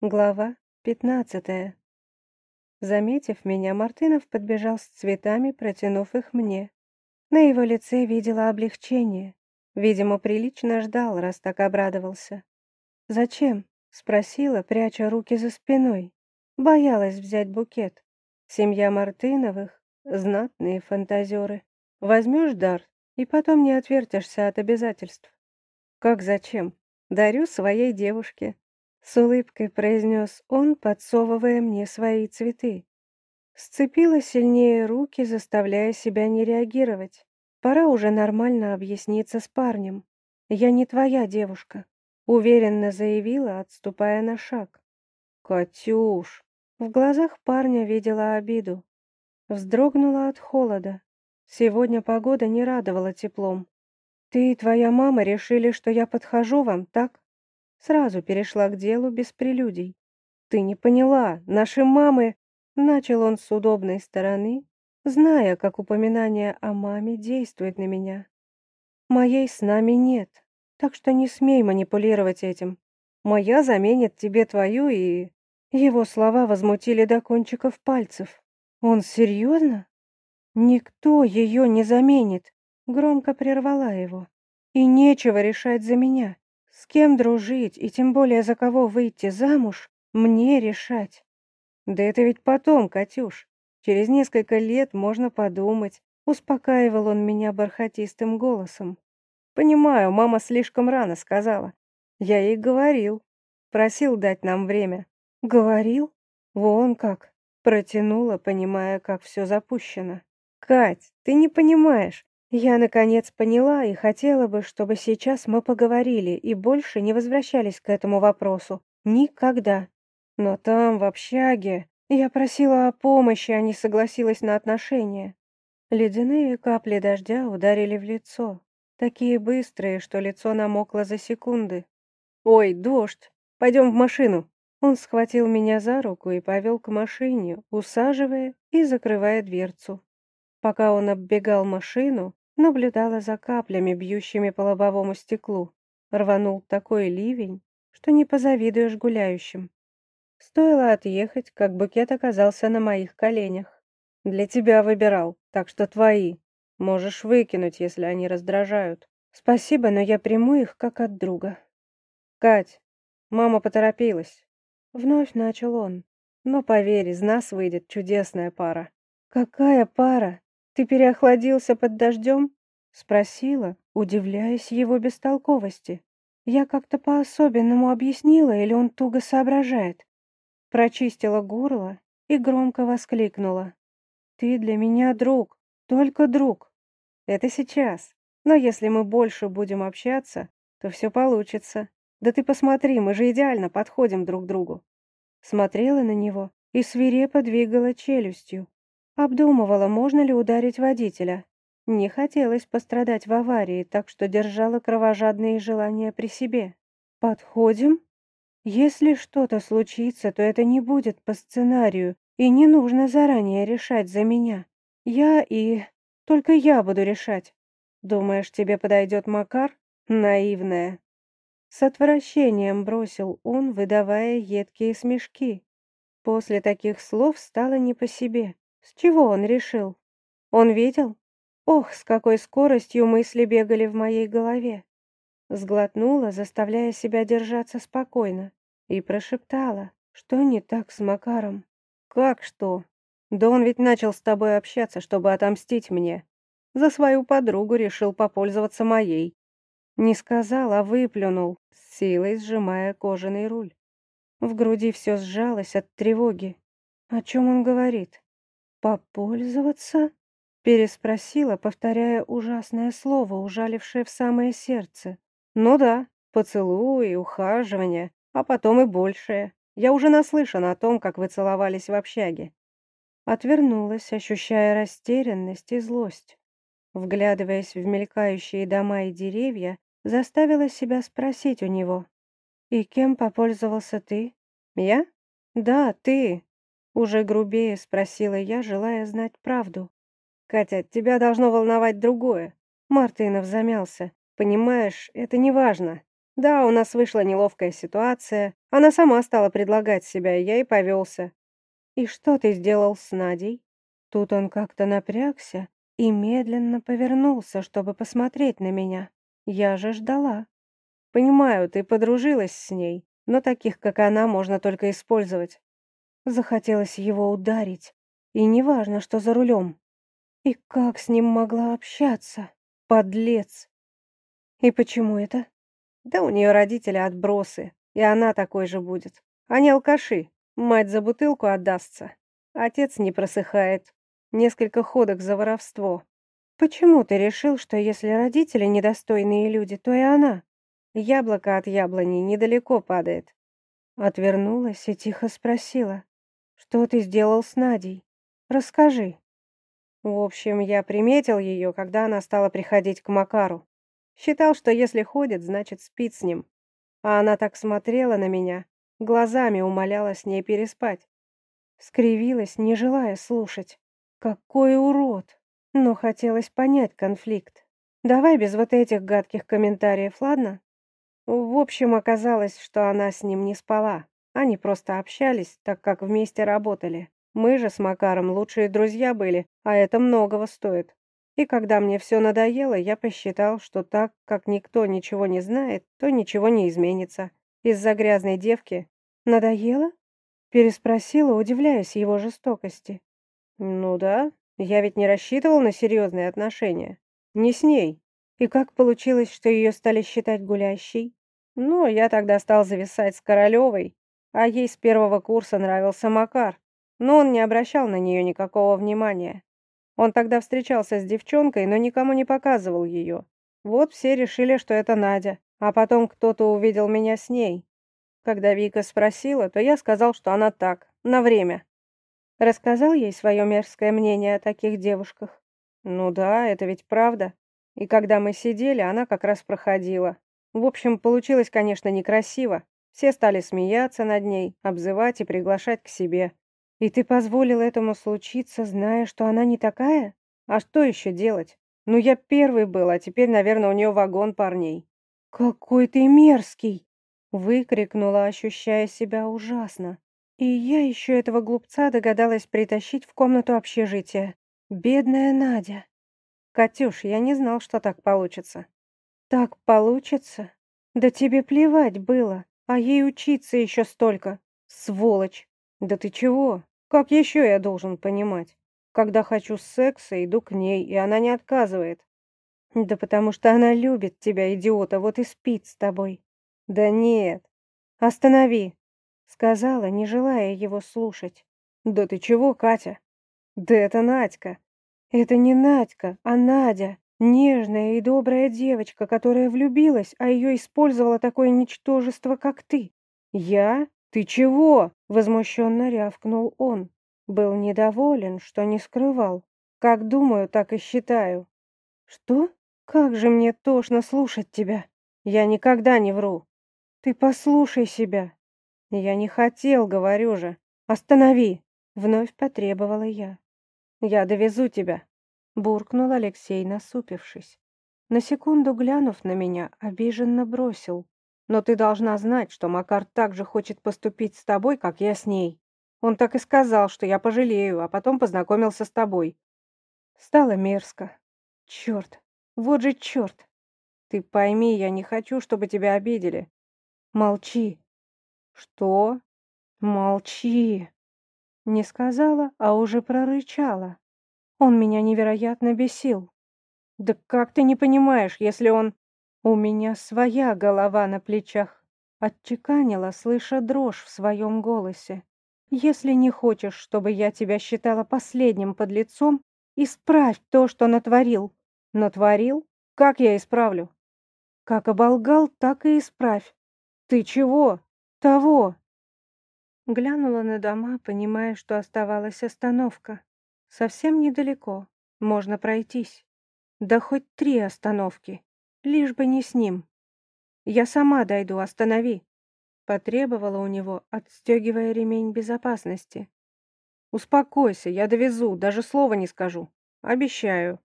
Глава пятнадцатая. Заметив меня, Мартынов подбежал с цветами, протянув их мне. На его лице видела облегчение. Видимо, прилично ждал, раз так обрадовался. «Зачем?» — спросила, пряча руки за спиной. Боялась взять букет. Семья Мартыновых — знатные фантазеры. Возьмешь дар, и потом не отвертишься от обязательств. «Как зачем? Дарю своей девушке», с улыбкой произнес он, подсовывая мне свои цветы. Сцепила сильнее руки, заставляя себя не реагировать. Пора уже нормально объясниться с парнем. Я не твоя девушка, уверенно заявила, отступая на шаг. Катюш, в глазах парня видела обиду. Вздрогнула от холода. Сегодня погода не радовала теплом. Ты и твоя мама решили, что я подхожу вам, так? Сразу перешла к делу без прелюдий. «Ты не поняла, наши мамы...» Начал он с удобной стороны, зная, как упоминание о маме действует на меня. «Моей с нами нет, так что не смей манипулировать этим. Моя заменит тебе твою и...» Его слова возмутили до кончиков пальцев. «Он серьезно?» «Никто ее не заменит», — громко прервала его. «И нечего решать за меня. С кем дружить и тем более за кого выйти замуж, мне решать. Да это ведь потом, Катюш. Через несколько лет можно подумать. Успокаивал он меня бархатистым голосом. Понимаю, мама слишком рано сказала. Я ей говорил. Просил дать нам время. Говорил? Вон как. Протянула, понимая, как все запущено. Кать, ты не понимаешь. Я, наконец, поняла и хотела бы, чтобы сейчас мы поговорили и больше не возвращались к этому вопросу. Никогда. Но там, в общаге, я просила о помощи, а не согласилась на отношения. Ледяные капли дождя ударили в лицо. Такие быстрые, что лицо намокло за секунды. «Ой, дождь! Пойдем в машину!» Он схватил меня за руку и повел к машине, усаживая и закрывая дверцу. Пока он оббегал машину, наблюдала за каплями, бьющими по лобовому стеклу. Рванул такой ливень, что не позавидуешь гуляющим. Стоило отъехать, как букет оказался на моих коленях. Для тебя выбирал, так что твои. Можешь выкинуть, если они раздражают. Спасибо, но я приму их как от друга. Кать, мама поторопилась. Вновь начал он. Но поверь, из нас выйдет чудесная пара. Какая пара? «Ты переохладился под дождем?» — спросила, удивляясь его бестолковости. Я как-то по-особенному объяснила, или он туго соображает. Прочистила горло и громко воскликнула. «Ты для меня друг, только друг. Это сейчас. Но если мы больше будем общаться, то все получится. Да ты посмотри, мы же идеально подходим друг к другу». Смотрела на него и свирепо двигала челюстью, Обдумывала, можно ли ударить водителя. Не хотелось пострадать в аварии, так что держала кровожадные желания при себе. «Подходим?» «Если что-то случится, то это не будет по сценарию, и не нужно заранее решать за меня. Я и... Только я буду решать. Думаешь, тебе подойдет Макар? Наивная». С отвращением бросил он, выдавая едкие смешки. После таких слов стало не по себе. С чего он решил? Он видел? Ох, с какой скоростью мысли бегали в моей голове. Сглотнула, заставляя себя держаться спокойно, и прошептала, что не так с Макаром. «Как что? Да он ведь начал с тобой общаться, чтобы отомстить мне. За свою подругу решил попользоваться моей». Не сказал, а выплюнул, с силой сжимая кожаный руль. В груди все сжалось от тревоги. О чем он говорит? «Попользоваться?» — переспросила, повторяя ужасное слово, ужалившее в самое сердце. «Ну да, поцелуи, ухаживания, а потом и большее. Я уже наслышан о том, как вы целовались в общаге». Отвернулась, ощущая растерянность и злость. Вглядываясь в мелькающие дома и деревья, заставила себя спросить у него. «И кем попользовался ты?» «Я?» «Да, ты. Уже грубее спросила я, желая знать правду. «Катя, тебя должно волновать другое». Мартынов замялся. «Понимаешь, это не важно. Да, у нас вышла неловкая ситуация. Она сама стала предлагать себя, я и повелся. И что ты сделал с Надей? Тут он как-то напрягся и медленно повернулся, чтобы посмотреть на меня. Я же ждала. Понимаю, ты подружилась с ней, но таких, как она, можно только использовать. Захотелось его ударить, и неважно, что за рулем. И как с ним могла общаться? Подлец! И почему это? Да у нее родители отбросы, и она такой же будет. Они алкаши, мать за бутылку отдастся. Отец не просыхает. Несколько ходок за воровство. Почему ты решил, что если родители недостойные люди, то и она? Яблоко от яблони недалеко падает. Отвернулась и тихо спросила. Что ты сделал с Надей? Расскажи. В общем, я приметил ее, когда она стала приходить к Макару. Считал, что если ходит, значит спит с ним. А она так смотрела на меня, глазами умоляла с ней переспать. Скривилась, не желая слушать. Какой урод! Но хотелось понять конфликт. Давай без вот этих гадких комментариев, ладно? В общем, оказалось, что она с ним не спала. Они просто общались, так как вместе работали. Мы же с Макаром лучшие друзья были, а это многого стоит. И когда мне все надоело, я посчитал, что так как никто ничего не знает, то ничего не изменится. Из-за грязной девки. Надоело? Переспросила, удивляясь его жестокости. Ну да, я ведь не рассчитывал на серьезные отношения. Не с ней. И как получилось, что ее стали считать гулящей? Ну, я тогда стал зависать с Королевой, а ей с первого курса нравился Макар, но он не обращал на нее никакого внимания. Он тогда встречался с девчонкой, но никому не показывал ее. Вот все решили, что это Надя, а потом кто-то увидел меня с ней. Когда Вика спросила, то я сказал, что она так, на время. Рассказал ей свое мерзкое мнение о таких девушках. Ну да, это ведь правда. И когда мы сидели, она как раз проходила. В общем, получилось, конечно, некрасиво. Все стали смеяться над ней, обзывать и приглашать к себе. И ты позволил этому случиться, зная, что она не такая? А что еще делать? Ну, я первый был, а теперь, наверное, у нее вагон парней. Какой ты мерзкий! Выкрикнула, ощущая себя ужасно. И я еще этого глупца догадалась притащить в комнату общежития. Бедная Надя. Катюш, я не знал, что так получится. Так получится? Да тебе плевать было, а ей учиться еще столько. Сволочь. Да ты чего? Как еще я должен понимать? Когда хочу секса, иду к ней, и она не отказывает. Да потому что она любит тебя, идиота, вот и спит с тобой. Да нет. Останови, сказала, не желая его слушать. Да ты чего, Катя? Да это Надька. Это не Надька, а Надя. Нежная и добрая девочка, которая влюбилась, а ее использовало такое ничтожество, как ты. Я? «Ты чего?» — возмущенно рявкнул он. Был недоволен, что не скрывал. «Как думаю, так и считаю». «Что? Как же мне тошно слушать тебя. Я никогда не вру. Ты послушай себя». «Я не хотел, говорю же. Останови!» — вновь потребовала я. «Я довезу тебя», — буркнул Алексей, насупившись. На секунду глянув на меня, обиженно бросил. Но ты должна знать, что Макар так же хочет поступить с тобой, как я с ней. Он так и сказал, что я пожалею, а потом познакомился с тобой. Стало мерзко. Черт, вот же черт. Ты пойми, я не хочу, чтобы тебя обидели. Молчи. Что? Молчи. Не сказала, а уже прорычала. Он меня невероятно бесил. Да как ты не понимаешь, если он... У меня своя голова на плечах, отчеканила, слыша дрожь в своем голосе. Если не хочешь, чтобы я тебя считала последним подлецом, исправь то, что натворил. Натворил? Как я исправлю? Как оболгал, так и исправь. Ты чего? Того. Глянула на дома, понимая, что оставалась остановка. Совсем недалеко. Можно пройтись. Да хоть три остановки. Лишь бы не с ним. Я сама дойду, останови. Потребовала у него, отстегивая ремень безопасности. Успокойся, я довезу, даже слова не скажу. Обещаю.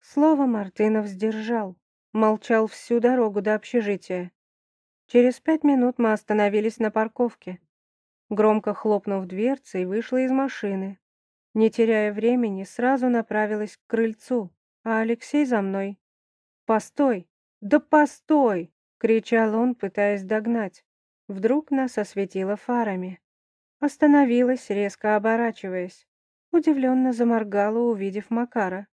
Слово Мартынов сдержал. Молчал всю дорогу до общежития. Через пять минут мы остановились на парковке. Громко хлопнув дверцей, вышла из машины. Не теряя времени, сразу направилась к крыльцу, а Алексей за мной. «Постой! Да постой!» — кричал он, пытаясь догнать. Вдруг нас осветило фарами. Остановилась, резко оборачиваясь. Удивленно заморгала, увидев Макара.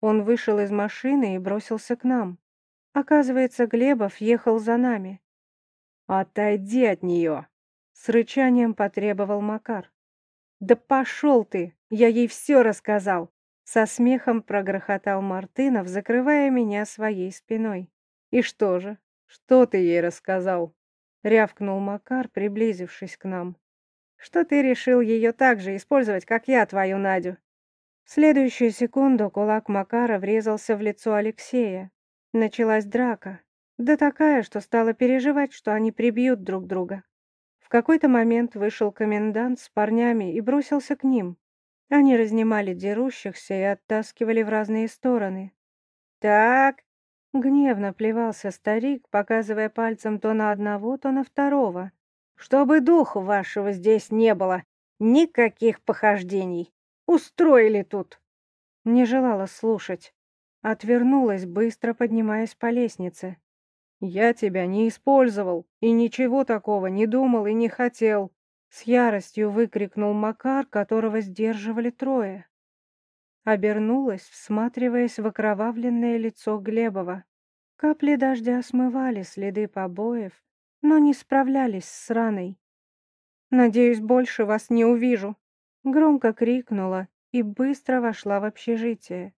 Он вышел из машины и бросился к нам. Оказывается, Глебов ехал за нами. «Отойди от нее!» — с рычанием потребовал Макар. «Да пошел ты! Я ей все рассказал!» Со смехом прогрохотал Мартынов, закрывая меня своей спиной. «И что же? Что ты ей рассказал?» — рявкнул Макар, приблизившись к нам. «Что ты решил ее так же использовать, как я твою Надю?» В следующую секунду кулак Макара врезался в лицо Алексея. Началась драка. Да такая, что стала переживать, что они прибьют друг друга. Какой-то момент вышел комендант с парнями и бросился к ним. Они разнимали дерущихся и оттаскивали в разные стороны. «Так!» — гневно плевался старик, показывая пальцем то на одного, то на второго. «Чтобы духу вашего здесь не было! Никаких похождений! Устроили тут!» Не желала слушать. Отвернулась, быстро поднимаясь по лестнице. «Я тебя не использовал и ничего такого не думал и не хотел!» С яростью выкрикнул Макар, которого сдерживали трое. Обернулась, всматриваясь в окровавленное лицо Глебова. Капли дождя смывали следы побоев, но не справлялись с раной. «Надеюсь, больше вас не увижу!» Громко крикнула и быстро вошла в общежитие.